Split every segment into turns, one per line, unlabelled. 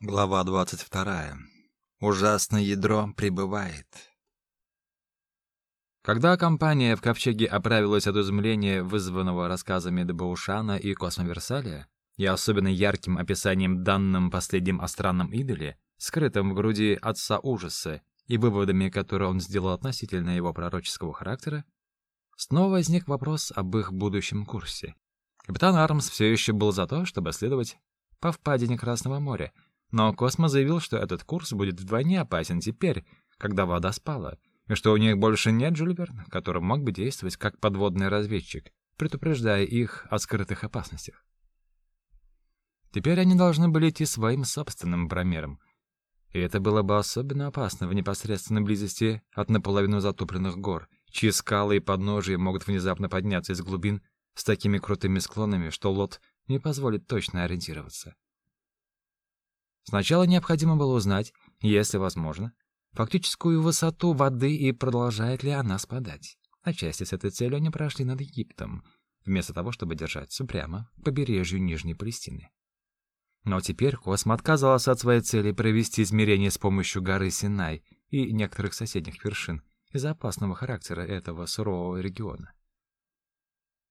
Глава 22. Ужасное ядро прибывает.
Когда компания в Ковчеге оправилась от изумления, вызванного рассказами Дебаушана и Космоверсалия, и особенно ярким описанием данным последним о странном идоле, скрытом в груди отца ужаса, и выводами, которые он сделал относительно его пророческого характера, снова возник вопрос об их будущем курсе. Капитан Армс все еще был за то, чтобы следовать по впадине Красного моря — но Космо заявил, что этот курс будет вдвойне опасен теперь, когда вода спала, и что у них больше нет Жюль который мог бы действовать как подводный разведчик, предупреждая их о скрытых опасностях. Теперь они должны были идти своим собственным промером, и это было бы особенно опасно в непосредственной близости от наполовину затопленных гор, чьи скалы и подножия могут внезапно подняться из глубин с такими крутыми склонами, что лот не позволит точно ориентироваться. Сначала необходимо было узнать, если возможно, фактическую высоту воды и продолжает ли она спадать. Отчасти с этой целью они прошли над Египтом, вместо того, чтобы держаться прямо к побережью Нижней Палестины. Но теперь Космо отказался от своей цели провести измерения с помощью горы Синай и некоторых соседних вершин из-за опасного характера этого сурового региона.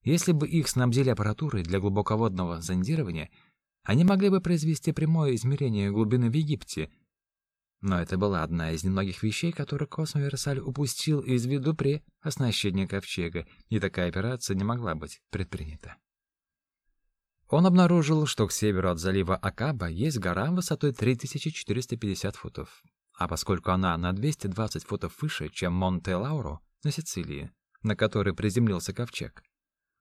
Если бы их снабдили аппаратурой для глубоководного зондирования — они могли бы произвести прямое измерение глубины в Египте. Но это была одна из немногих вещей, которые Космо Версаль упустил из виду при оснащении ковчега, и такая операция не могла быть предпринята. Он обнаружил, что к северу от залива Акаба есть гора высотой 3450 футов. А поскольку она на 220 футов выше, чем Монте-Лауро на Сицилии, на которой приземлился ковчег,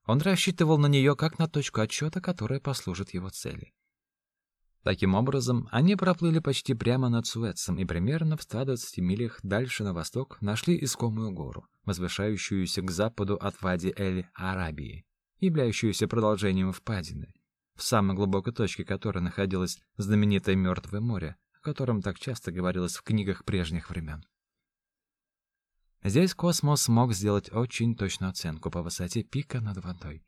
он рассчитывал на нее как на точку отсчета, которая послужит его цели. Таким образом, они проплыли почти прямо над Суэцем и примерно в 120 милях дальше на восток нашли искомую гору, возвышающуюся к западу от Вади Эль-Арабии, являющуюся продолжением впадины, в самой глубокой точке которой находилось знаменитое Мертвое море, о котором так часто говорилось в книгах прежних времен. Здесь космос мог сделать очень точную оценку по высоте пика над водой.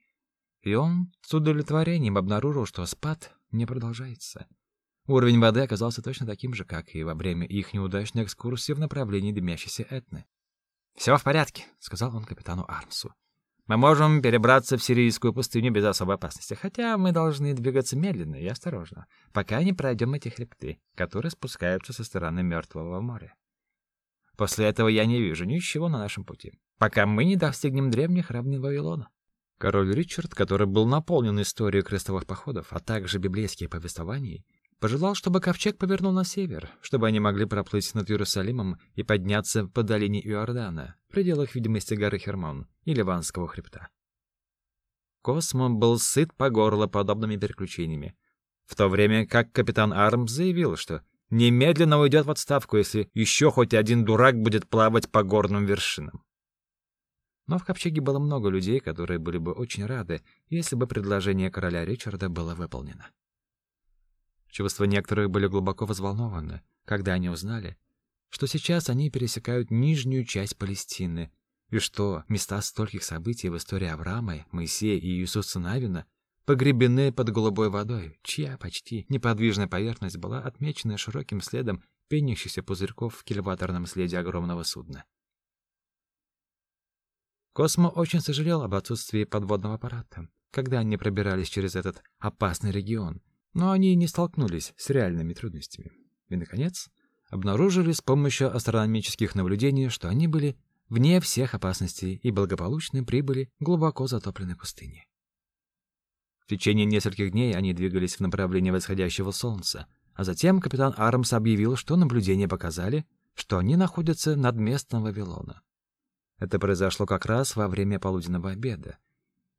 И он с удовлетворением обнаружил, что спад не продолжается. Уровень воды оказался точно таким же, как и во время их неудачной экскурсии в направлении дымящейся Этны. «Все в порядке», — сказал он капитану Армсу. «Мы можем перебраться в сирийскую пустыню без особой опасности, хотя мы должны двигаться медленно и осторожно, пока не пройдем эти хребты, которые спускаются со стороны Мертвого моря. После этого я не вижу ничего на нашем пути, пока мы не достигнем древних равнин Вавилона. Король Ричард, который был наполнен историей крестовых походов, а также библейских повествований, пожелал, чтобы ковчег повернул на север, чтобы они могли проплыть над Иерусалимом и подняться по долине Иордана, в пределах видимости горы Хермон и Ливанского хребта. Космо был сыт по горло подобными переключениями, в то время как капитан Арм заявил, что немедленно уйдет в отставку, если еще хоть один дурак будет плавать по горным вершинам. Но в Ковчеге было много людей, которые были бы очень рады, если бы предложение короля Ричарда было выполнено. Чувства некоторых были глубоко взволнованы, когда они узнали, что сейчас они пересекают нижнюю часть Палестины, и что места стольких событий в истории Авраама, Моисея и Иисуса Навина погребены под голубой водой, чья почти неподвижная поверхность была отмечена широким следом пенящихся пузырьков в кильваторном следе огромного судна. Космо очень сожалел об отсутствии подводного аппарата, когда они пробирались через этот опасный регион, но они не столкнулись с реальными трудностями. И, наконец, обнаружили с помощью астрономических наблюдений, что они были вне всех опасностей и благополучно прибыли в глубоко затопленной пустыне. В течение нескольких дней они двигались в направлении восходящего солнца, а затем капитан Армс объявил, что наблюдения показали, что они находятся над местом Вавилона. Это произошло как раз во время полуденного обеда.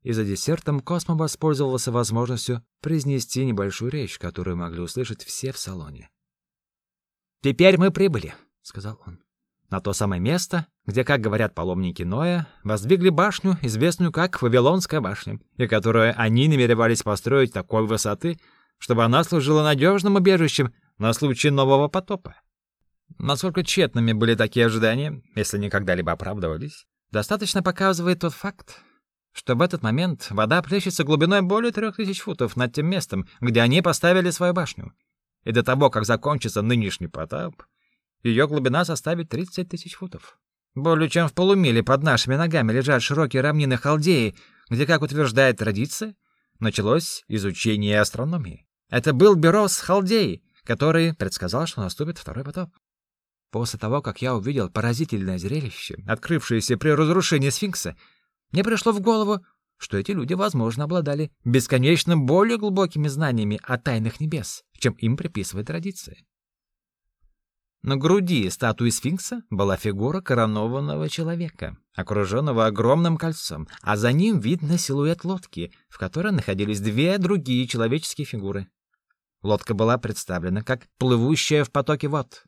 И за десертом Космо воспользовался возможностью произнести небольшую речь, которую могли услышать все в салоне. «Теперь мы прибыли», — сказал он на то самое место, где, как говорят паломники Ноя, воздвигли башню, известную как Вавилонская башня, и которую они намеревались построить такой высоты, чтобы она служила надежным убежищем на случай нового потопа. Насколько тщетными были такие ожидания, если они когда-либо оправдывались, достаточно показывает тот факт, что в этот момент вода плещется глубиной более трех тысяч футов над тем местом, где они поставили свою башню. И до того, как закончится нынешний потап, ее глубина составит 30 тысяч футов. Более чем в полумиле под нашими ногами лежат широкие равнины Халдеи, где, как утверждает традиция, началось изучение астрономии. Это был Берос Халдеи, который предсказал, что наступит второй потоп. После того, как я увидел поразительное зрелище, открывшееся при разрушении сфинкса, мне пришло в голову, что эти люди, возможно, обладали бесконечно более глубокими знаниями о тайнах небес, чем им приписывает традиция. На груди статуи сфинкса была фигура коронованного человека, окруженного огромным кольцом, а за ним видно силуэт лодки, в которой находились две другие человеческие фигуры. Лодка была представлена как плывущая в потоке вод.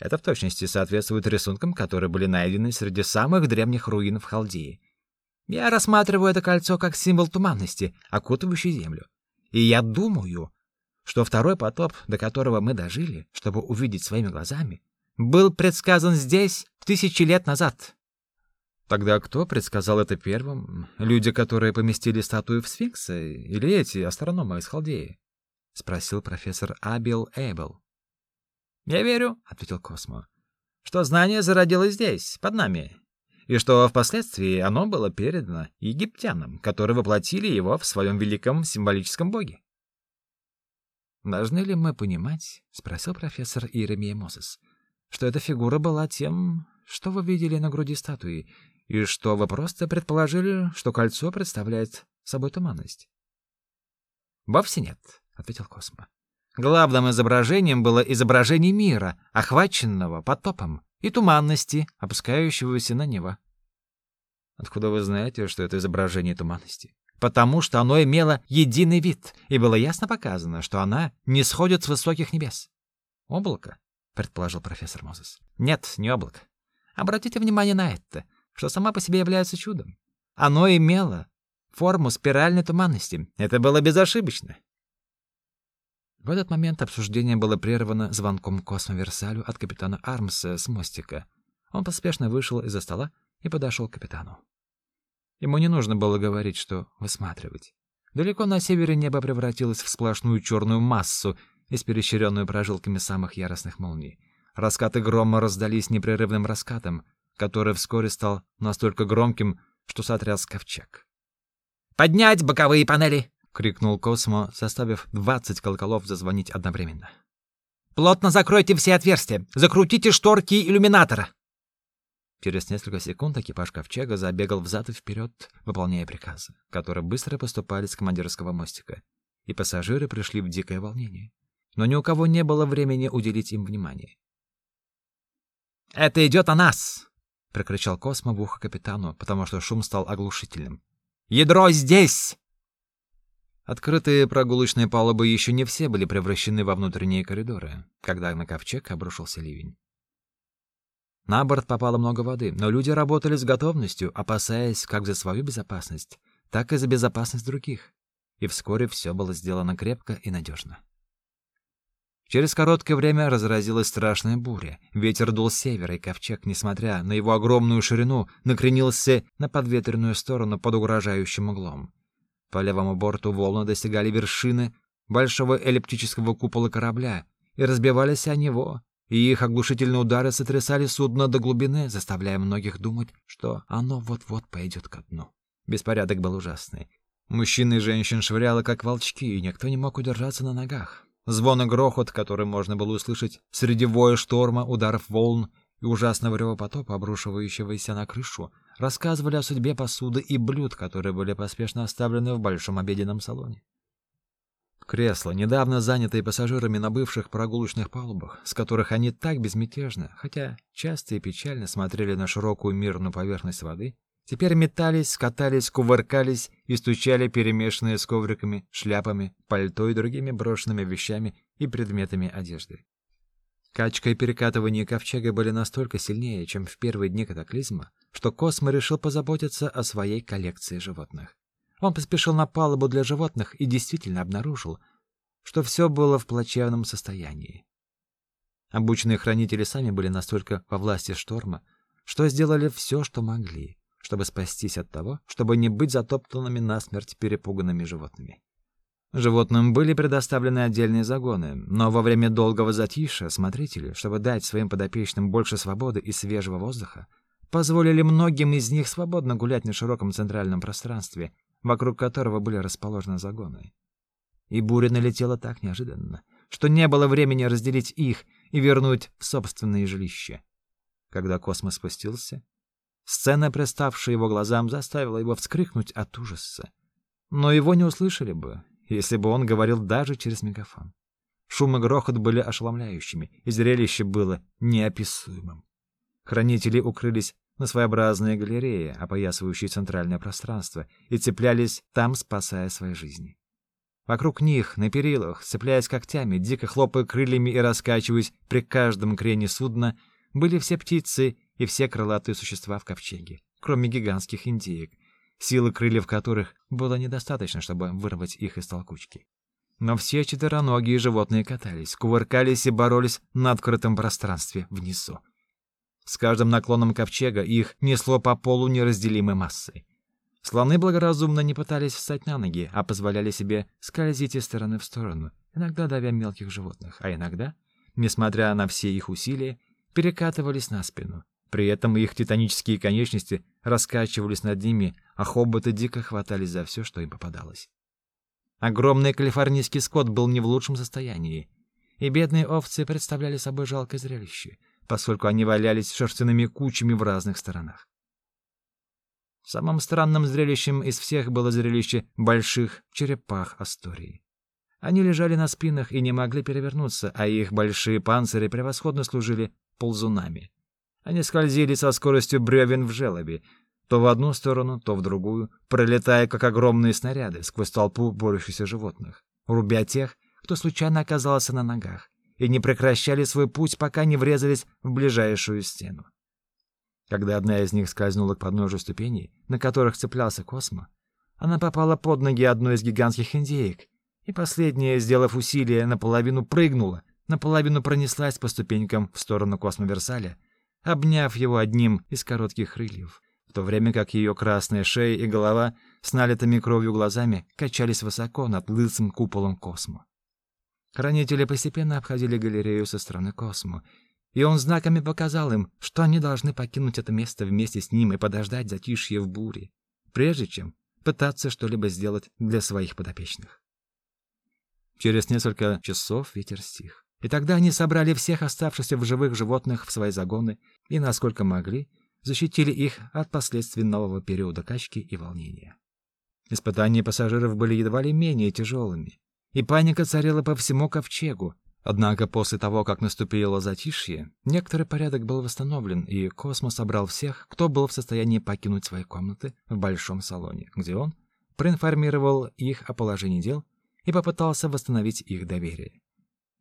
Это в точности соответствует рисункам, которые были найдены среди самых древних руин в Халдии. Я рассматриваю это кольцо как символ туманности, окутывающей землю. И я думаю, что второй потоп, до которого мы дожили, чтобы увидеть своими глазами, был предсказан здесь тысячи лет назад. Тогда кто предсказал это первым? Люди, которые поместили статую в Сфинкса, или эти астрономы из Халдеи? спросил профессор Абел Эйбл. Я верю, ответил Космо, что знание зародилось здесь, под нами, и что впоследствии оно было передано египтянам, которые воплотили его в своем великом символическом боге. «Должны ли мы понимать, — спросил профессор Иеремия Мозес, — что эта фигура была тем, что вы видели на груди статуи, и что вы просто предположили, что кольцо представляет собой туманность?» «Вовсе нет», — ответил Космо. «Главным изображением было изображение мира, охваченного потопом, и туманности, опускающегося на него». «Откуда вы знаете, что это изображение туманности?» потому что оно имело единый вид, и было ясно показано, что она не сходит с высоких небес. Облако, предположил профессор Мозес. Нет, не облако. Обратите внимание на это, что сама по себе является чудом. Оно имело форму спиральной туманности. Это было безошибочно. В этот момент обсуждение было прервано звонком Космо Версалю от капитана Армса с мостика. Он поспешно вышел из-за стола и подошел к капитану. Ему не нужно было говорить, что высматривать. Далеко на севере небо превратилось в сплошную черную массу, исперещренную прожилками самых яростных молний. Раскаты грома раздались непрерывным раскатом, который вскоре стал настолько громким, что сотряс ковчег. «Поднять боковые панели!» — крикнул Космо, заставив двадцать колоколов зазвонить одновременно. «Плотно закройте все отверстия! Закрутите шторки иллюминатора!» Через несколько секунд экипаж ковчега забегал взад и вперед, выполняя приказы, которые быстро поступали с командирского мостика, и пассажиры пришли в дикое волнение. Но ни у кого не было времени уделить им внимание. «Это идет о нас!» — прокричал Космо в ухо капитану, потому что шум стал оглушительным. «Ядро здесь!» Открытые прогулочные палубы еще не все были превращены во внутренние коридоры, когда на ковчег обрушился ливень. На борт попало много воды, но люди работали с готовностью, опасаясь как за свою безопасность, так и за безопасность других. И вскоре все было сделано крепко и надежно. Через короткое время разразилась страшная буря. Ветер дул с севера, и ковчег, несмотря на его огромную ширину, накренился на подветренную сторону под угрожающим углом. По левому борту волны достигали вершины большого эллиптического купола корабля, и разбивались о него, и их оглушительные удары сотрясали судно до глубины, заставляя многих думать, что оно вот-вот пойдет ко дну. Беспорядок был ужасный. Мужчин и женщин швыряло, как волчки, и никто не мог удержаться на ногах. Звон и грохот, который можно было услышать среди воя шторма, ударов волн и ужасного рева потопа, обрушивающегося на крышу, рассказывали о судьбе посуды и блюд, которые были поспешно оставлены в большом обеденном салоне. Кресла, недавно занятые пассажирами на бывших прогулочных палубах, с которых они так безмятежно, хотя часто и печально смотрели на широкую мирную поверхность воды, теперь метались, катались, кувыркались и стучали перемешанные с ковриками, шляпами, пальто и другими брошенными вещами и предметами одежды. Качка и перекатывание ковчега были настолько сильнее, чем в первые дни катаклизма, что Космо решил позаботиться о своей коллекции животных. Он поспешил на палубу для животных и действительно обнаружил, что все было в плачевном состоянии. Обученные хранители сами были настолько во власти шторма, что сделали все, что могли, чтобы спастись от того, чтобы не быть затоптанными насмерть перепуганными животными. Животным были предоставлены отдельные загоны, но во время долгого затишья смотрители, чтобы дать своим подопечным больше свободы и свежего воздуха, позволили многим из них свободно гулять на широком центральном пространстве, вокруг которого были расположены загоны. И буря налетела так неожиданно, что не было времени разделить их и вернуть в собственные жилища. Когда космос спустился, сцена, представшая его глазам, заставила его вскрикнуть от ужаса. Но его не услышали бы, если бы он говорил даже через мегафон. Шум и грохот были ошеломляющими, и зрелище было неописуемым. Хранители укрылись на своеобразные галереи, опоясывающие центральное пространство, и цеплялись там, спасая свои жизни. Вокруг них, на перилах, цепляясь когтями, дико хлопая крыльями и раскачиваясь при каждом крене судна, были все птицы и все крылатые существа в ковчеге, кроме гигантских индеек, силы крыльев которых было недостаточно, чтобы вырвать их из толкучки. Но все четвероногие животные катались, кувыркались и боролись на открытом пространстве внизу. С каждым наклоном ковчега их несло по полу неразделимой массой. Слоны благоразумно не пытались встать на ноги, а позволяли себе скользить из стороны в сторону, иногда давя мелких животных, а иногда, несмотря на все их усилия, перекатывались на спину. При этом их титанические конечности раскачивались над ними, а хоботы дико хватались за все, что им попадалось. Огромный калифорнийский скот был не в лучшем состоянии, и бедные овцы представляли собой жалкое зрелище — поскольку они валялись шерстяными кучами в разных сторонах. Самым странным зрелищем из всех было зрелище больших черепах Астории. Они лежали на спинах и не могли перевернуться, а их большие панцири превосходно служили ползунами. Они скользили со скоростью бревен в желобе, то в одну сторону, то в другую, пролетая как огромные снаряды сквозь толпу борющихся животных, рубя тех, кто случайно оказался на ногах, и не прекращали свой путь, пока не врезались в ближайшую стену. Когда одна из них скользнула к подножию ступеней, на которых цеплялся Космо, она попала под ноги одной из гигантских индеек, и последняя, сделав усилие, наполовину прыгнула, наполовину пронеслась по ступенькам в сторону Космо Версаля, обняв его одним из коротких крыльев, в то время как ее красная шея и голова с налитыми кровью глазами качались высоко над лысым куполом Космо. Хранители постепенно обходили галерею со стороны Космо, и он знаками показал им, что они должны покинуть это место вместе с ним и подождать затишье в буре, прежде чем пытаться что-либо сделать для своих подопечных. Через несколько часов ветер стих, и тогда они собрали всех оставшихся в живых животных в свои загоны и, насколько могли, защитили их от последствий нового периода качки и волнения. Испытания пассажиров были едва ли менее тяжелыми, и паника царила по всему ковчегу. Однако после того, как наступило затишье, некоторый порядок был восстановлен, и Космос собрал всех, кто был в состоянии покинуть свои комнаты в большом салоне, где он проинформировал их о положении дел и попытался восстановить их доверие.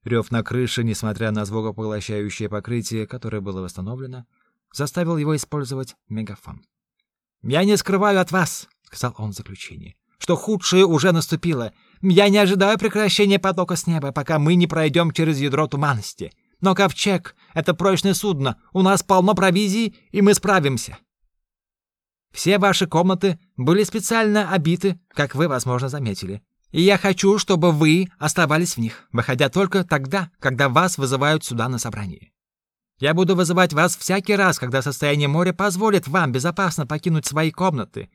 Рев на крыше, несмотря на звукопоглощающее покрытие, которое было восстановлено, заставил его использовать мегафон. «Я не скрываю от вас», — сказал он в заключение, — «что худшее уже наступило, я не ожидаю прекращения потока с неба, пока мы не пройдем через ядро туманности. Но ковчег — это прочное судно, у нас полно провизии, и мы справимся. Все ваши комнаты были специально обиты, как вы, возможно, заметили. И я хочу, чтобы вы оставались в них, выходя только тогда, когда вас вызывают сюда на собрание. Я буду вызывать вас всякий раз, когда состояние моря позволит вам безопасно покинуть свои комнаты.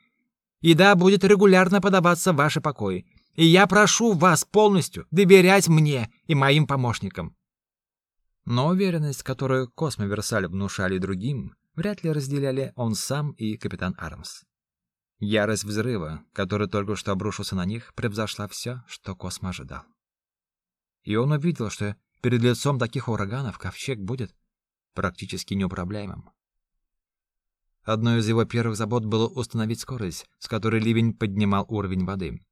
Еда будет регулярно подаваться в ваши покои, и я прошу вас полностью доверять мне и моим помощникам. Но уверенность, которую Космо Версаль внушали другим, вряд ли разделяли он сам и капитан Армс. Ярость взрыва, который только что обрушился на них, превзошла все, что Космо ожидал. И он увидел, что перед лицом таких ураганов ковчег будет практически неуправляемым. Одной из его первых забот было установить скорость, с которой ливень поднимал уровень воды.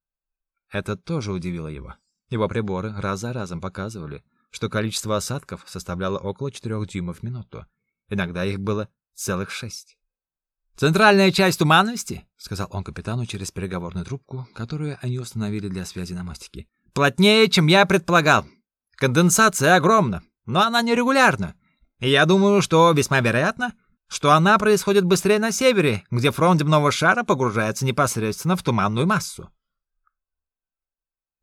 Это тоже удивило его. Его приборы раз за разом показывали, что количество осадков составляло около 4 дюймов в минуту. Иногда их было целых шесть. «Центральная часть туманности», — сказал он капитану через переговорную трубку, которую они установили для связи на мостике, — «плотнее, чем я предполагал. Конденсация огромна, но она нерегулярна. И я думаю, что весьма вероятно, что она происходит быстрее на севере, где фронт земного шара погружается непосредственно в туманную массу.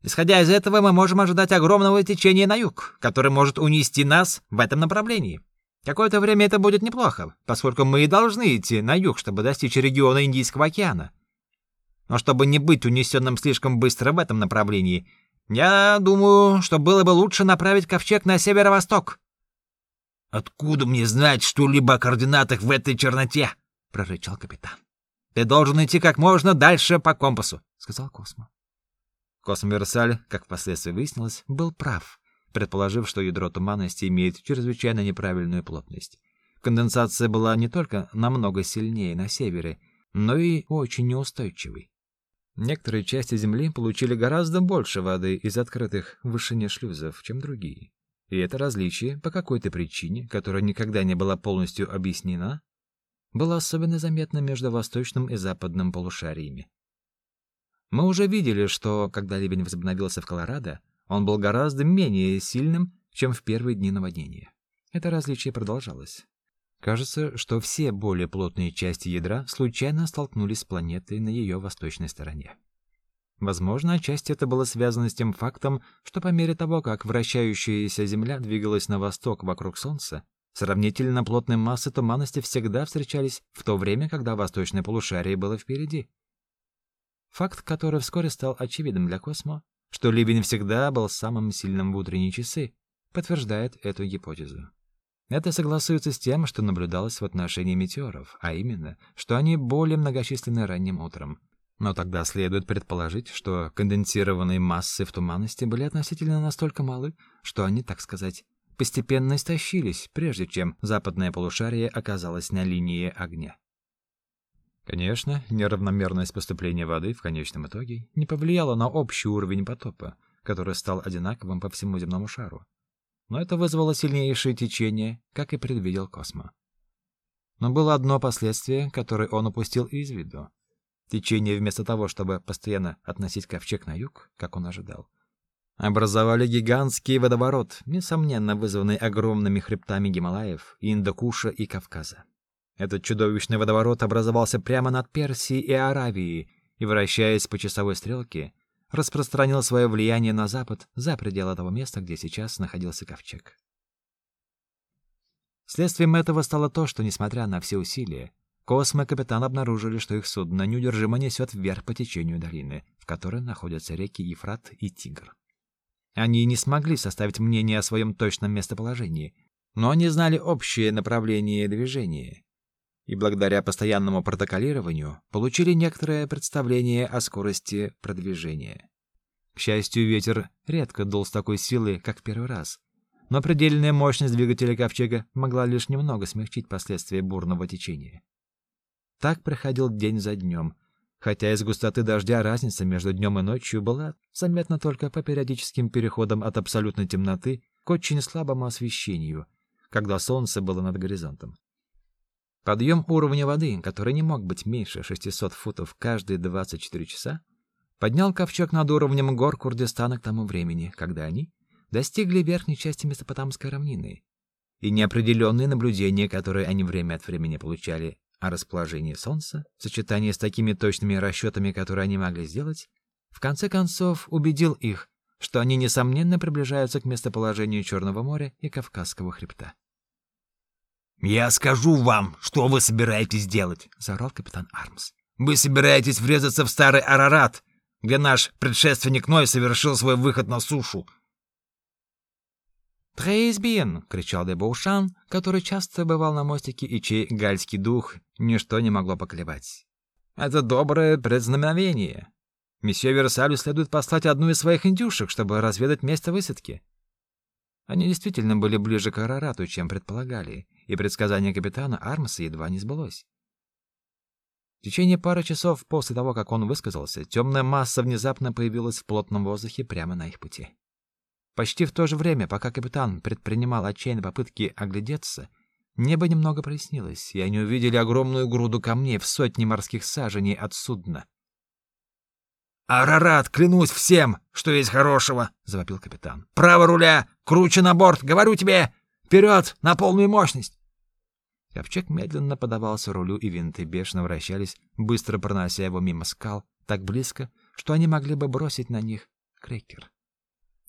Исходя из этого, мы можем ожидать огромного течения на юг, которое может унести нас в этом направлении. Какое-то время это будет неплохо, поскольку мы и должны идти на юг, чтобы достичь региона Индийского океана. Но чтобы не быть унесенным слишком быстро в этом направлении, я думаю, что было бы лучше направить ковчег на северо-восток. Откуда мне знать что-либо о координатах в этой черноте? прорычал капитан. Ты должен идти как можно дальше по компасу, сказал Космо. Космо Версаль, как впоследствии выяснилось, был прав, предположив, что ядро туманности имеет чрезвычайно неправильную плотность. Конденсация была не только намного сильнее на севере, но и очень неустойчивой. Некоторые части Земли получили гораздо больше воды из открытых в вышине шлюзов, чем другие. И это различие, по какой-то причине, которая никогда не была полностью объяснена, было особенно заметно между восточным и западным полушариями. Мы уже видели, что, когда ливень возобновился в Колорадо, он был гораздо менее сильным, чем в первые дни наводнения. Это различие продолжалось. Кажется, что все более плотные части ядра случайно столкнулись с планетой на ее восточной стороне. Возможно, отчасти это было связано с тем фактом, что по мере того, как вращающаяся Земля двигалась на восток вокруг Солнца, сравнительно плотные массы туманности всегда встречались в то время, когда восточное полушарие было впереди. Факт, который вскоре стал очевидным для Космо, что ливень всегда был самым сильным в утренние часы, подтверждает эту гипотезу. Это согласуется с тем, что наблюдалось в отношении метеоров, а именно, что они более многочисленны ранним утром. Но тогда следует предположить, что конденсированные массы в туманности были относительно настолько малы, что они, так сказать, постепенно истощились, прежде чем западное полушарие оказалось на линии огня. Конечно, неравномерность поступления воды в конечном итоге не повлияла на общий уровень потопа, который стал одинаковым по всему земному шару но это вызвало сильнейшее течение, как и предвидел Космо. Но было одно последствие, которое он упустил из виду. Течение вместо того, чтобы постоянно относить ковчег на юг, как он ожидал, образовали гигантский водоворот, несомненно вызванный огромными хребтами Гималаев, Индокуша и Кавказа. Этот чудовищный водоворот образовался прямо над Персией и Аравией, и, вращаясь по часовой стрелке, распространил свое влияние на запад за пределы того места, где сейчас находился ковчег. Следствием этого стало то, что, несмотря на все усилия, Космо и капитан обнаружили, что их судно неудержимо несет вверх по течению долины, в которой находятся реки Ефрат и Тигр. Они не смогли составить мнение о своем точном местоположении, но они знали общее направление движения и благодаря постоянному протоколированию получили некоторое представление о скорости продвижения. К счастью, ветер редко дул с такой силой, как в первый раз, но предельная мощность двигателя ковчега могла лишь немного смягчить последствия бурного течения. Так проходил день за днем, хотя из густоты дождя разница между днем и ночью была заметна только по периодическим переходам от абсолютной темноты к очень слабому освещению, когда солнце было над горизонтом. Подъем уровня воды, который не мог быть меньше 600 футов каждые 24 часа, поднял ковчег над уровнем гор Курдистана к тому времени, когда они достигли верхней части Месопотамской равнины. И неопределенные наблюдения, которые они время от времени получали о расположении Солнца, в сочетании с такими точными расчетами, которые они могли сделать, в конце концов убедил их, что они несомненно приближаются к местоположению Черного моря и Кавказского хребта.
«Я скажу вам, что вы собираетесь делать», — заорал капитан Армс. «Вы собираетесь врезаться в старый Арарат, где наш предшественник Ной совершил свой выход на сушу».
«Трейсбин!» — кричал Дебоушан, который часто бывал на мостике и чей гальский дух ничто не могло поколебать. «Это доброе предзнамение. Месье Версалю следует послать одну из своих индюшек, чтобы разведать место высадки». Они действительно были ближе к Арарату, чем предполагали, и предсказание капитана Армса едва не сбылось. В течение пары часов после того, как он высказался, темная масса внезапно появилась в плотном воздухе прямо на их пути. Почти в то же время, пока капитан предпринимал отчаянные попытки оглядеться, небо немного прояснилось, и они увидели огромную груду камней в сотни морских саженей от судна.
«Арарат, клянусь всем, что есть хорошего!» — завопил капитан. «Право руля! Круче на борт! Говорю тебе! Вперед! На полную мощность!»
Ковчег медленно подавался рулю, и винты бешено вращались, быстро пронося его мимо скал, так близко, что они могли бы бросить на них Крекер.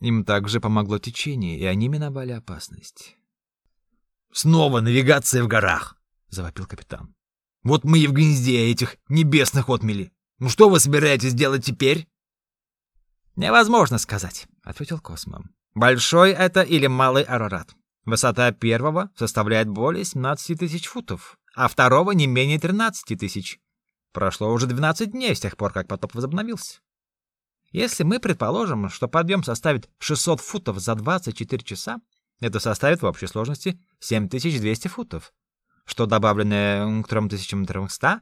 Им также помогло течение, и они миновали опасность.
«Снова навигация в горах!» — завопил капитан. «Вот мы и в гнезде этих небесных отмели. Ну что вы собираетесь делать теперь?»
«Невозможно сказать», — ответил Космо. «Большой это или малый Арарат? Высота первого составляет более 17 тысяч футов, а второго не менее 13 тысяч. Прошло уже 12 дней с тех пор, как потоп возобновился. Если мы предположим, что подъем составит 600 футов за 24 часа, это составит в общей сложности 7200 футов, что добавленное к 3300,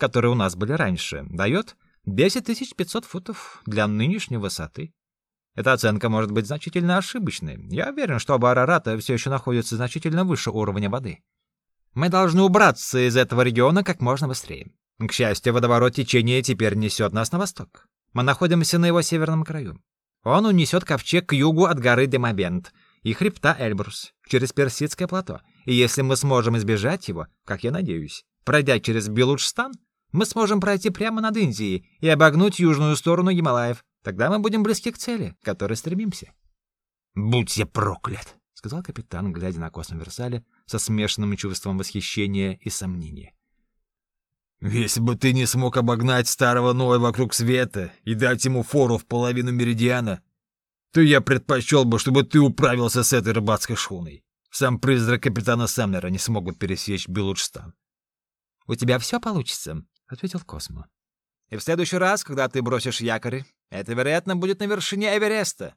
которые у нас были раньше, дает 10500 футов для нынешней высоты. Эта оценка может быть значительно ошибочной. Я уверен, что оба все еще находятся значительно выше уровня воды. Мы должны убраться из этого региона как можно быстрее. К счастью, водоворот течения теперь несет нас на восток. Мы находимся на его северном краю. Он унесет ковчег к югу от горы Демабент и хребта Эльбрус через Персидское плато. И если мы сможем избежать его, как я надеюсь, пройдя через Белуджстан, мы сможем пройти прямо над Индией и обогнуть южную сторону Гималаев. Тогда мы будем близки к цели, к которой стремимся.
«Будь я проклят!»
— сказал капитан, глядя на космос Версаля со смешанным чувством восхищения и сомнения.
«Если бы ты не смог обогнать старого Ноя вокруг света и дать ему фору в половину меридиана, то я предпочел бы, чтобы ты управился с этой рыбацкой шхуной. Сам призрак капитана Самнера не смог бы пересечь Белуджстан».
«У тебя все получится», — ответил Космо. И в следующий раз, когда ты бросишь якорь, это, вероятно, будет на вершине Эвереста,